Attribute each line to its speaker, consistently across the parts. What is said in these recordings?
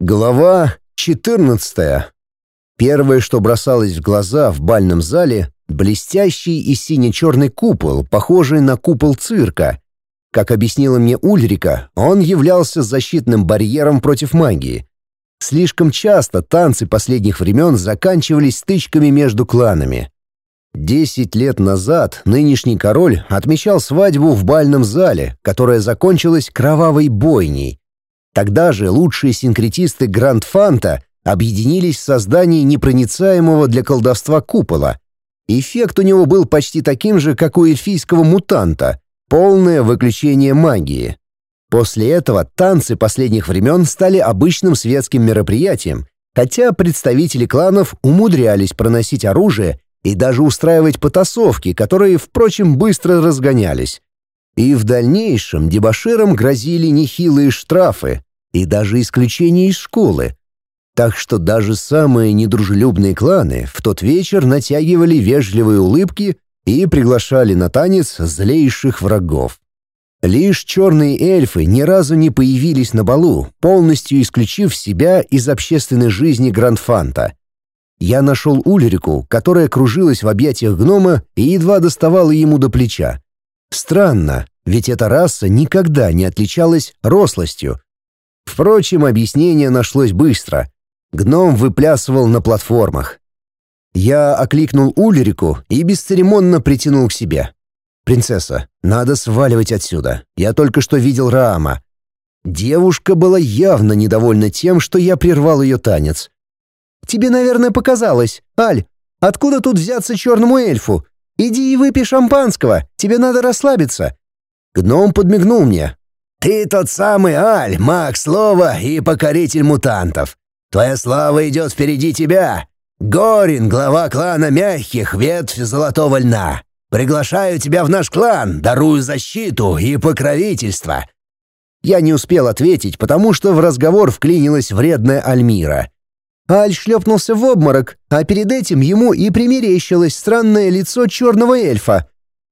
Speaker 1: Глава 14. Первое, что бросалось в глаза в бальном зале, блестящий и сине-черный купол, похожий на купол цирка. Как объяснила мне Ульрика, он являлся защитным барьером против магии. Слишком часто танцы последних времен заканчивались стычками между кланами. Десять лет назад нынешний король отмечал свадьбу в бальном зале, которая закончилась кровавой бойней. Тогда же лучшие синкретисты Гранд Фанта объединились в создании непроницаемого для колдовства купола. Эффект у него был почти таким же, как у эльфийского мутанта — полное выключение магии. После этого танцы последних времен стали обычным светским мероприятием, хотя представители кланов умудрялись проносить оружие и даже устраивать потасовки, которые, впрочем, быстро разгонялись. И в дальнейшем дебоширам грозили нехилые штрафы, и даже исключение из школы. Так что даже самые недружелюбные кланы в тот вечер натягивали вежливые улыбки и приглашали на танец злейших врагов. Лишь черные эльфы ни разу не появились на балу, полностью исключив себя из общественной жизни Грандфанта. Я нашел Ульрику, которая кружилась в объятиях гнома и едва доставала ему до плеча. Странно, ведь эта раса никогда не отличалась рослостью, Впрочем, объяснение нашлось быстро. Гном выплясывал на платформах. Я окликнул Ульрику и бесцеремонно притянул к себе. «Принцесса, надо сваливать отсюда. Я только что видел Раама». Девушка была явно недовольна тем, что я прервал ее танец. «Тебе, наверное, показалось. Аль, откуда тут взяться черному эльфу? Иди и выпей шампанского, тебе надо расслабиться». Гном подмигнул мне, ты тот самый Аль, маг слова и покоритель мутантов. Твоя слава идет впереди тебя. Горин, глава клана мягких, ветвь золотого льна. Приглашаю тебя в наш клан, дарую защиту и покровительство». Я не успел ответить, потому что в разговор вклинилась вредная Альмира. Аль шлепнулся в обморок, а перед этим ему и примерещилось странное лицо черного эльфа.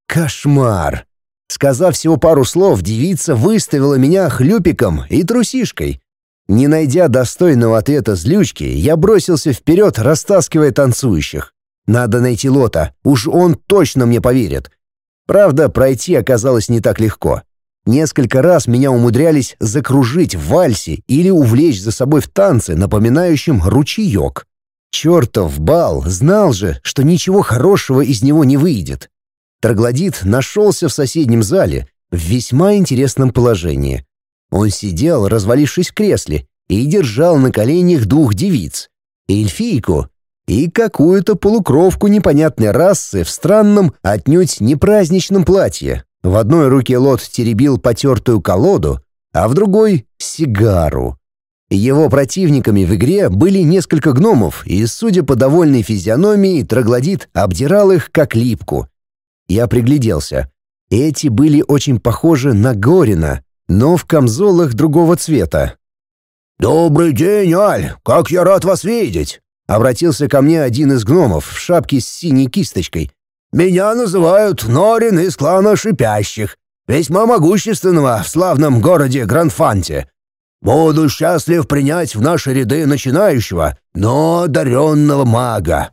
Speaker 1: Кошмар! Сказав всего пару слов, девица выставила меня хлюпиком и трусишкой. Не найдя достойного ответа злючки, я бросился вперед, растаскивая танцующих. Надо найти Лота, уж он точно мне поверит. Правда, пройти оказалось не так легко. Несколько раз меня умудрялись закружить в вальсе или увлечь за собой в танце, напоминающем ручеек. Чертов бал знал же, что ничего хорошего из него не выйдет. Троглодит нашелся в соседнем зале в весьма интересном положении. Он сидел, развалившись в кресле, и держал на коленях двух девиц — эльфийку и какую-то полукровку непонятной расы в странном, отнюдь не праздничном платье. В одной руке Лот теребил потертую колоду, а в другой — сигару. Его противниками в игре были несколько гномов, и, судя по довольной физиономии, троглодит обдирал их как липку — я пригляделся. Эти были очень похожи на Горина, но в камзолах другого цвета.
Speaker 2: «Добрый день, Аль! Как я рад вас видеть!»
Speaker 1: Обратился ко мне один из гномов в шапке с синей кисточкой.
Speaker 2: «Меня называют Норин из клана Шипящих, весьма могущественного в славном городе Гранфанте. Буду счастлив принять в наши ряды начинающего, но одаренного мага».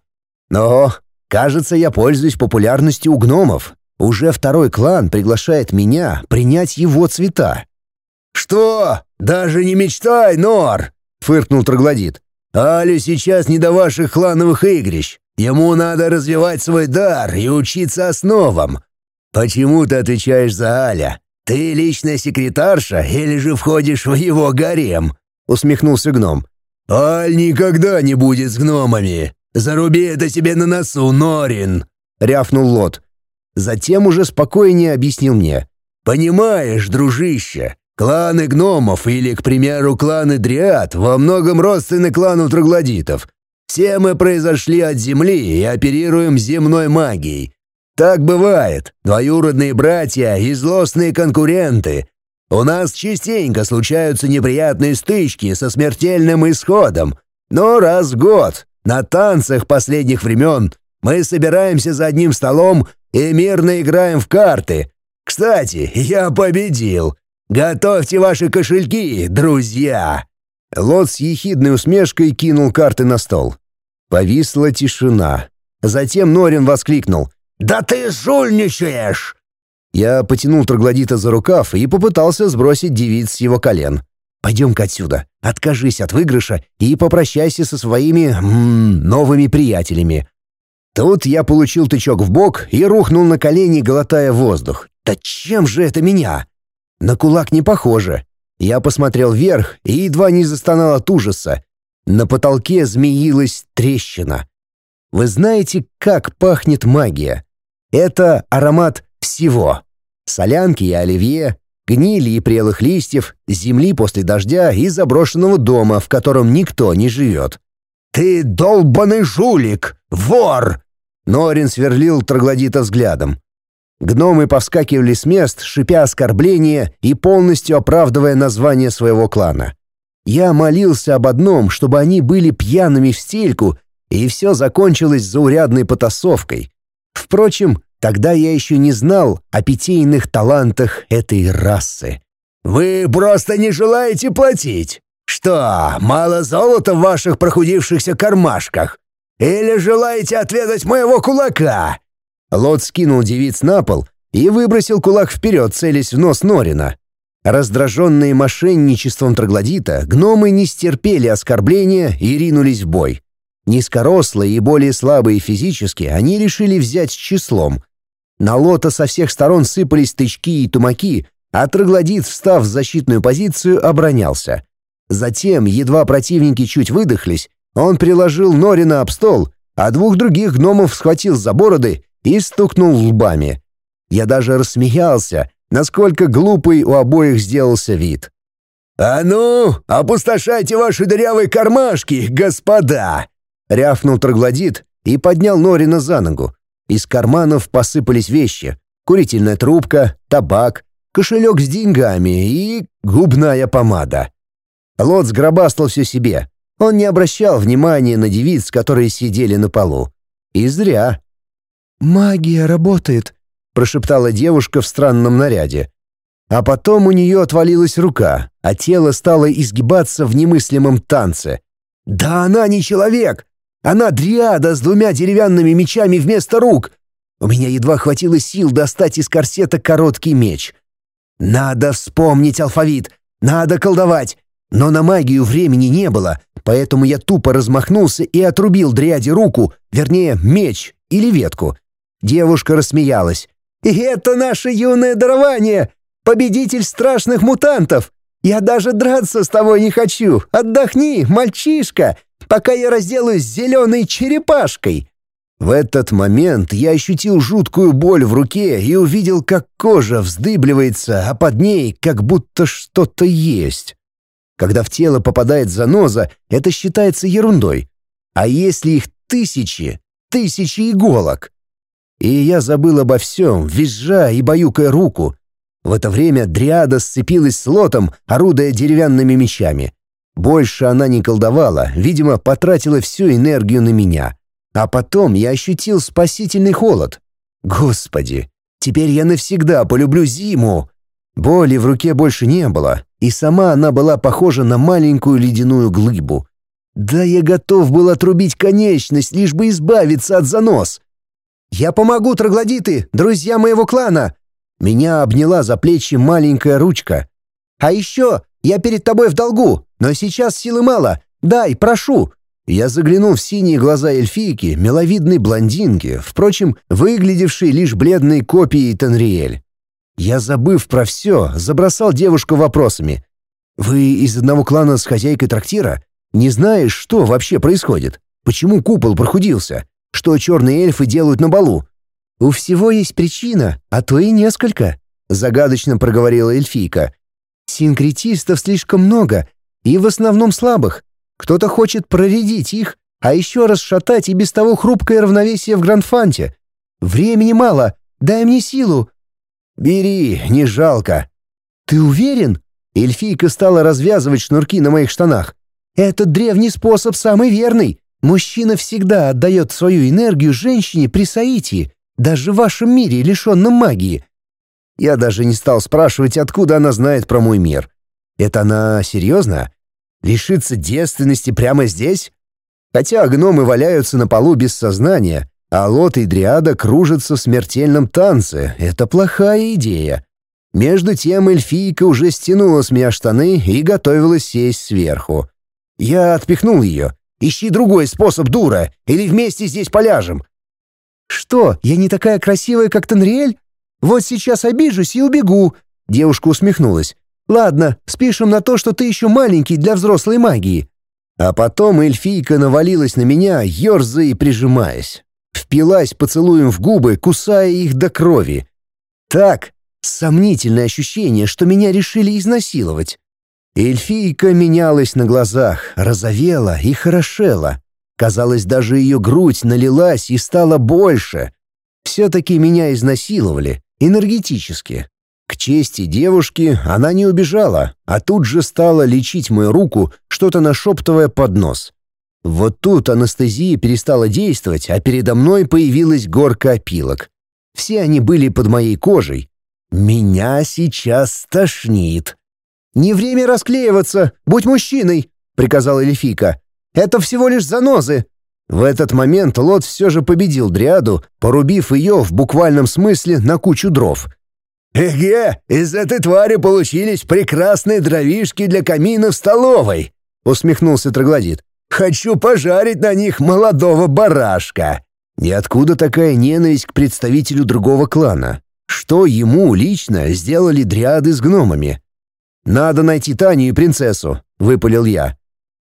Speaker 1: «Но Кажется, я пользуюсь популярностью у гномов. Уже второй клан приглашает меня принять его цвета.
Speaker 2: «Что? Даже не мечтай, Нор!» — фыркнул Троглодит. «Али сейчас не до ваших клановых игрищ. Ему надо развивать свой дар и учиться основам. Почему ты отвечаешь за Аля? Ты личная секретарша или же входишь в его гарем?» — усмехнулся гном. «Аль никогда не будет с гномами. «Заруби это себе на носу, Норин!» — рявкнул Лот. Затем уже спокойнее объяснил мне. «Понимаешь, дружище, кланы гномов или, к примеру, кланы дриад во многом родственны клану троглодитов. Все мы произошли от Земли и оперируем земной магией. Так бывает, двоюродные братья и злостные конкуренты. У нас частенько случаются неприятные стычки со смертельным исходом, но раз в год на танцах последних времен мы собираемся за одним столом и мирно играем в карты. Кстати, я победил. Готовьте ваши кошельки, друзья!»
Speaker 1: Лот с ехидной усмешкой кинул карты на стол. Повисла тишина. Затем Норин воскликнул.
Speaker 2: «Да ты жульничаешь!»
Speaker 1: Я потянул троглодита за рукав и попытался сбросить девиц с его колен. «Пойдем-ка отсюда, откажись от выигрыша и попрощайся со своими... М -м, новыми приятелями». Тут я получил тычок в бок и рухнул на колени, глотая воздух. «Да чем же это меня?» На кулак не похоже. Я посмотрел вверх и едва не застонал от ужаса. На потолке змеилась трещина. Вы знаете, как пахнет магия? Это аромат всего. Солянки и оливье, гнили и прелых листьев, земли после дождя и заброшенного дома, в котором никто не живет.
Speaker 2: «Ты долбаный жулик! Вор!»
Speaker 1: Норин сверлил троглодита взглядом. Гномы повскакивали с мест, шипя оскорбления и полностью оправдывая название своего клана. Я молился об одном, чтобы они были пьяными в стельку, и все закончилось заурядной потасовкой. Впрочем, тогда я еще не знал о питейных талантах этой расы.
Speaker 2: «Вы просто не желаете платить? Что, мало золота в ваших прохудившихся кармашках? Или желаете отведать моего кулака?»
Speaker 1: Лот скинул девиц на пол и выбросил кулак вперед, целясь в нос Норина. Раздраженные мошенничеством троглодита, гномы не стерпели оскорбления и ринулись в бой. Низкорослые и более слабые физически, они решили взять с числом. На лота со всех сторон сыпались тычки и тумаки, а троглодит, встав в защитную позицию, оборонялся. Затем, едва противники чуть выдохлись, он приложил Норина об стол, а двух других гномов схватил за бороды и стукнул лбами. Я даже рассмеялся, насколько глупый у обоих сделался вид.
Speaker 2: «А ну, опустошайте ваши дырявые кармашки, господа!»
Speaker 1: — рявкнул троглодит и поднял Норина за ногу. Из карманов посыпались вещи — курительная трубка, табак, кошелек с деньгами и губная помада. Лот сгробастал все себе. Он не обращал внимания на девиц, которые сидели на полу. И зря.
Speaker 3: «Магия работает», — прошептала девушка в странном наряде.
Speaker 1: А потом у нее отвалилась рука, а тело стало изгибаться в немыслимом танце. «Да она не человек! Она дриада с двумя деревянными мечами вместо рук!» У меня едва хватило сил достать из корсета короткий меч. «Надо вспомнить алфавит! Надо колдовать!» Но на магию времени не было, поэтому я тупо размахнулся и отрубил дриаде руку, вернее, меч или ветку. Девушка рассмеялась. «И это наше юное дарование! Победитель страшных мутантов! Я даже драться с тобой не хочу! Отдохни, мальчишка, пока я разделаюсь с зеленой черепашкой!» В этот момент я ощутил жуткую боль в руке и увидел, как кожа вздыбливается, а под ней как будто что-то есть. Когда в тело попадает заноза, это считается ерундой. А если их тысячи, тысячи иголок? И я забыл обо всем, визжа и баюкая руку. В это время Дриада сцепилась с Лотом, орудуя деревянными мечами. Больше она не колдовала, видимо, потратила всю энергию на меня. А потом я ощутил спасительный холод. Господи, теперь я навсегда полюблю зиму. Боли в руке больше не было, и сама она была похожа на маленькую ледяную глыбу. Да я готов был отрубить конечность, лишь бы избавиться от занос. «Я помогу, троглодиты, друзья моего клана!» Меня обняла за плечи маленькая ручка. «А еще я перед тобой в долгу, но сейчас силы мало. Дай, прошу!» Я заглянул в синие глаза эльфийки, миловидной блондинки, впрочем, выглядевшей лишь бледной копией Танриэль. Я, забыв про все, забросал девушку вопросами. «Вы из одного клана с хозяйкой трактира? Не знаешь, что вообще происходит? Почему купол прохудился? Что черные эльфы делают на балу? У всего есть причина, а то и несколько, загадочно проговорила эльфийка. Синкретистов слишком много, и в основном слабых. Кто-то хочет проредить их, а еще расшатать и без того хрупкое равновесие в Грандфанте. Времени мало, дай мне силу. Бери, не жалко. Ты уверен? Эльфийка стала развязывать шнурки на моих штанах. Этот древний способ самый верный. Мужчина всегда отдает свою энергию женщине при соитии, даже в вашем мире, лишенном магии. Я даже не стал спрашивать, откуда она знает про мой мир. Это она серьезно? Лишиться девственности прямо здесь? Хотя гномы валяются на полу без сознания, а Лот и Дриада кружатся в смертельном танце. Это плохая идея. Между тем эльфийка уже стянула с меня штаны и готовилась сесть сверху. Я отпихнул ее. «Ищи другой способ, дура, или вместе здесь поляжем».
Speaker 3: «Что, я не такая красивая, как Танриэль? Вот сейчас обижусь и убегу», — девушка усмехнулась. «Ладно, спишем на то, что ты еще маленький для взрослой магии».
Speaker 1: А потом эльфийка навалилась на меня, ерзая и прижимаясь впилась поцелуем в губы, кусая их до крови. Так, сомнительное ощущение, что меня решили изнасиловать. Эльфийка менялась на глазах, розовела и хорошела. Казалось, даже ее грудь налилась и стала больше. Все-таки меня изнасиловали, энергетически. К чести девушки она не убежала, а тут же стала лечить мою руку, что-то нашептывая под нос. Вот тут анестезия перестала действовать, а передо мной появилась горка опилок. Все они были под моей кожей. Меня сейчас тошнит.
Speaker 3: «Не время расклеиваться, будь мужчиной», — приказала Эльфика. «Это всего лишь занозы».
Speaker 1: В этот момент Лот все же победил Дриаду, порубив ее в буквальном смысле на кучу дров.
Speaker 2: «Эге, из этой твари получились прекрасные дровишки для камина в столовой», — усмехнулся Троглодит. Хочу пожарить на них молодого барашка».
Speaker 1: И откуда такая ненависть к представителю другого клана? Что ему лично сделали дриады с гномами? «Надо найти Таню и принцессу», — выпалил я.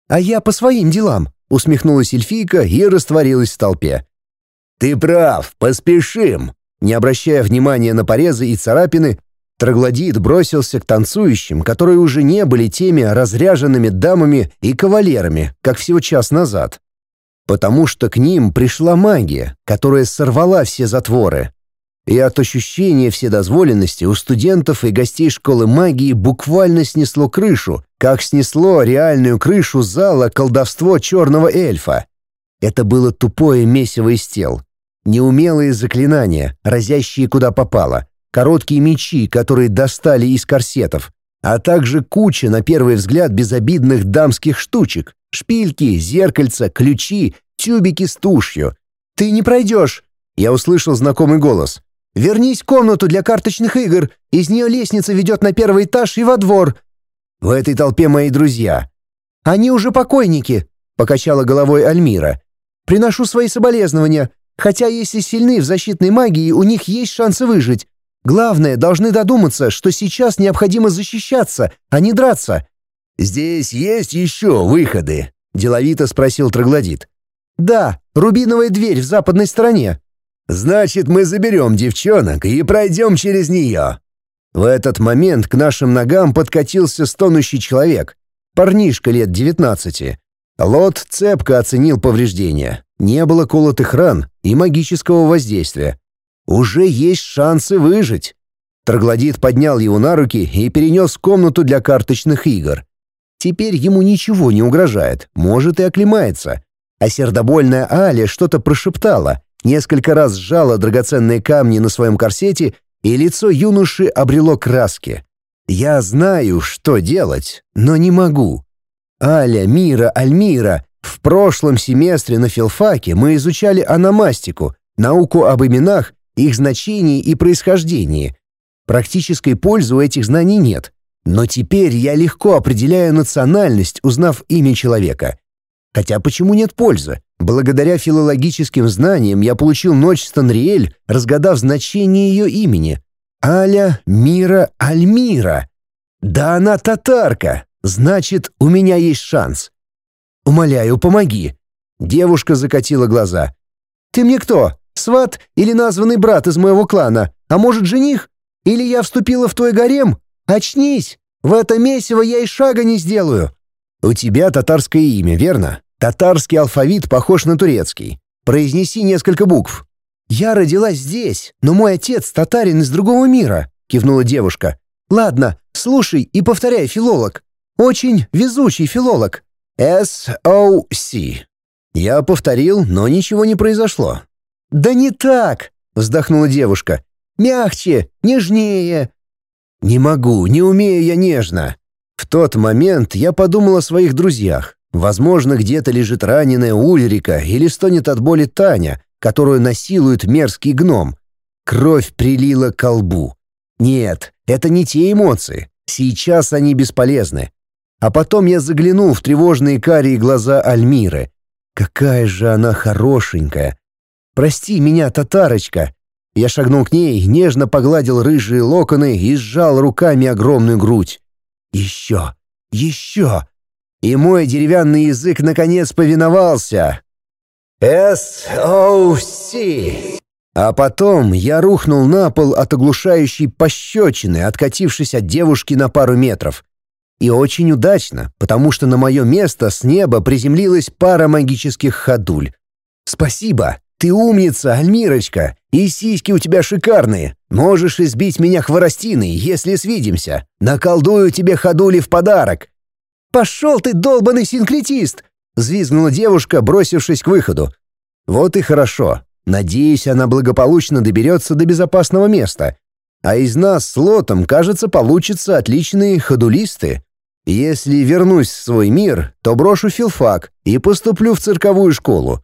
Speaker 3: «А я по своим делам», — усмехнулась эльфийка и растворилась в толпе.
Speaker 2: «Ты прав, поспешим»,
Speaker 1: не обращая внимания на порезы и царапины, Троглодит бросился к танцующим, которые уже не были теми разряженными дамами и кавалерами, как всего час назад. Потому что к ним пришла магия, которая сорвала все затворы. И от ощущения вседозволенности у студентов и гостей школы магии буквально снесло крышу, как снесло реальную крышу зала колдовство черного эльфа. Это было тупое месиво из тел. Неумелые заклинания, разящие куда попало — короткие мечи, которые достали из корсетов, а также куча, на первый взгляд, безобидных дамских штучек, шпильки, зеркальца, ключи, тюбики с тушью.
Speaker 3: «Ты не пройдешь!» Я услышал знакомый голос. «Вернись в комнату для карточных игр. Из нее лестница ведет на первый этаж и во двор».
Speaker 1: В этой толпе мои друзья.
Speaker 3: «Они уже покойники», — покачала головой Альмира. «Приношу свои соболезнования. Хотя если сильны в защитной магии, у них есть шансы выжить. Главное, должны додуматься, что сейчас необходимо защищаться, а не драться».
Speaker 2: «Здесь есть еще выходы?» — деловито спросил Троглодит.
Speaker 3: «Да, рубиновая дверь в западной стороне».
Speaker 2: «Значит, мы заберем девчонок и пройдем через нее».
Speaker 1: В этот момент к нашим ногам подкатился стонущий человек, парнишка лет девятнадцати. Лот цепко оценил повреждения. Не было колотых ран и магического воздействия. Уже есть шансы выжить. Троглодит поднял его на руки и перенес в комнату для карточных игр. Теперь ему ничего не угрожает, может и оклемается. А сердобольная Аля что-то прошептала, несколько раз сжала драгоценные камни на своем корсете, и лицо юноши обрело краски. Я знаю, что делать, но не могу. Аля, Мира, Альмира, в прошлом семестре на филфаке мы изучали аномастику, науку об именах их значении и происхождении. Практической пользы у этих знаний нет. Но теперь я легко определяю национальность, узнав имя человека. Хотя почему нет пользы? Благодаря филологическим знаниям я получил ночь Станриэль, разгадав значение ее имени. Аля Мира Альмира. Да она татарка, значит, у меня есть шанс. Умоляю, помоги. Девушка закатила глаза. Ты мне кто? Сват или названный брат из моего клана? А может, жених? Или я вступила в твой гарем? Очнись! В это месиво я и шага не сделаю!» «У тебя татарское имя, верно? Татарский алфавит похож на турецкий. Произнеси несколько букв». «Я родилась здесь, но мой отец татарин из другого мира», — кивнула девушка. «Ладно, слушай и повторяй, филолог. Очень везучий филолог. S-O-C». Я повторил, но ничего не произошло. «Да не так!» — вздохнула девушка. «Мягче, нежнее!» «Не могу, не умею я нежно!» В тот момент я подумал о своих друзьях. Возможно, где-то лежит раненая Ульрика или стонет от боли Таня, которую насилует мерзкий гном. Кровь прилила к колбу. Нет, это не те эмоции. Сейчас они бесполезны. А потом я заглянул в тревожные карие глаза Альмиры. Какая же она хорошенькая. Прости меня, татарочка. Я шагнул к ней, нежно погладил рыжие локоны и сжал руками огромную грудь. Еще, еще. И мой деревянный язык наконец повиновался. «С-О-С». А потом я рухнул на пол от оглушающей пощечины, откатившись от девушки на пару метров. И очень удачно, потому что на мое место с неба приземлилась пара магических ходуль. «Спасибо! Ты умница, Альмирочка! И сиськи у тебя шикарные! Можешь избить меня хворостиной, если свидимся! Наколдую тебе ходули в подарок!» «Пошел ты, долбанный синкретист!» — взвизгнула девушка, бросившись к выходу. «Вот и хорошо. Надеюсь, она благополучно доберется до безопасного места. А из нас с Лотом, кажется, получатся отличные ходулисты. Если вернусь в свой мир, то брошу филфак и поступлю в цирковую школу.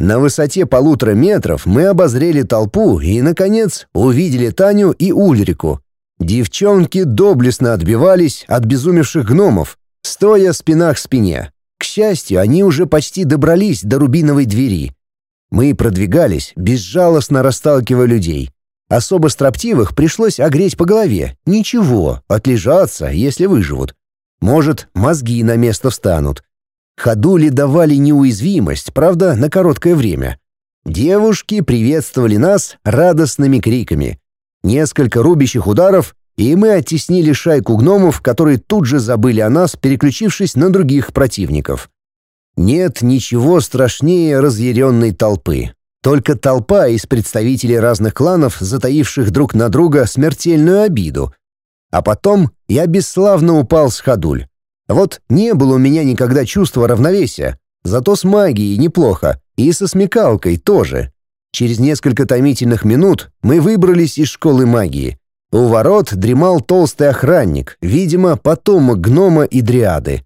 Speaker 1: На высоте полутора метров мы обозрели толпу и, наконец, увидели Таню и Ульрику. Девчонки доблестно отбивались от безумевших гномов, стоя спина к спине. К счастью, они уже почти добрались до рубиновой двери. Мы продвигались, безжалостно расталкивая людей. Особо строптивых пришлось огреть по голове. Ничего, отлежаться, если выживут. Может, мозги на место встанут. Ходули давали неуязвимость, правда, на короткое время. Девушки приветствовали нас радостными криками. Несколько рубящих ударов, и мы оттеснили шайку гномов, которые тут же забыли о нас, переключившись на других противников. Нет ничего страшнее разъяренной толпы. Только толпа из представителей разных кланов, затаивших друг на друга смертельную обиду. А потом я бесславно упал с ходуль. Вот не было у меня никогда чувства равновесия, зато с магией неплохо, и со смекалкой тоже. Через несколько томительных минут мы выбрались из школы магии. У ворот дремал толстый охранник, видимо, потомок гнома и дриады.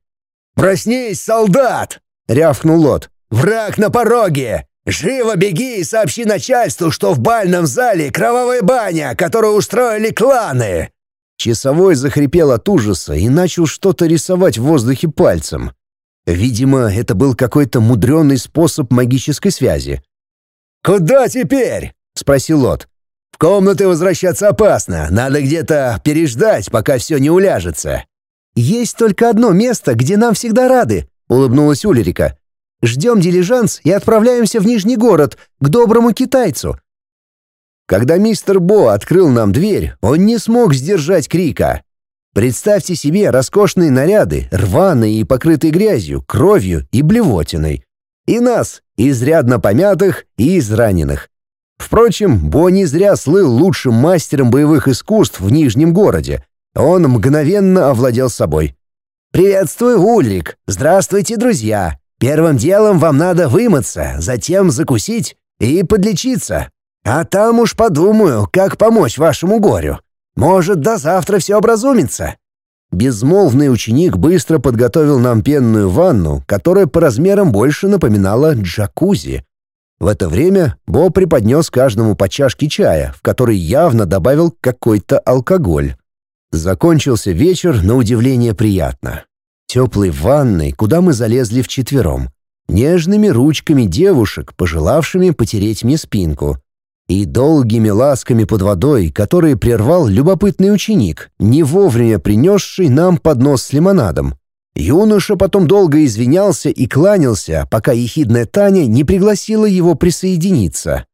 Speaker 2: «Проснись, солдат!» — рявкнул Лот. «Враг на пороге! Живо беги и сообщи начальству, что в бальном зале кровавая баня, которую устроили кланы!»
Speaker 1: Часовой захрипел от ужаса и начал что-то рисовать в воздухе пальцем. Видимо, это был какой-то мудренный способ магической связи.
Speaker 2: «Куда теперь?» — спросил Лот. «В комнаты возвращаться опасно. Надо где-то переждать, пока все не уляжется».
Speaker 3: «Есть только одно место, где нам всегда рады», — улыбнулась Улерика. «Ждем дилижанс и отправляемся в Нижний город, к доброму китайцу».
Speaker 1: Когда мистер Бо открыл нам дверь, он не смог сдержать крика. Представьте себе роскошные наряды, рваные и покрытые грязью, кровью и блевотиной. И нас, изрядно помятых и израненных. Впрочем, Бо не зря слыл лучшим мастером боевых искусств в Нижнем городе. Он мгновенно овладел собой. «Приветствую, Ульрик! Здравствуйте, друзья! Первым делом вам надо вымыться, затем закусить и подлечиться. А там уж подумаю, как помочь вашему горю. Может, до завтра все образумится». Безмолвный ученик быстро подготовил нам пенную ванну, которая по размерам больше напоминала джакузи. В это время Бо преподнес каждому по чашке чая, в который явно добавил какой-то алкоголь. Закончился вечер на удивление приятно. Теплой ванной, куда мы залезли вчетвером. Нежными ручками девушек, пожелавшими потереть мне спинку. И долгими ласками под водой, которые прервал любопытный ученик, не вовремя принесший нам поднос с лимонадом. Юноша потом долго извинялся и кланялся, пока ехидная Таня не пригласила его присоединиться.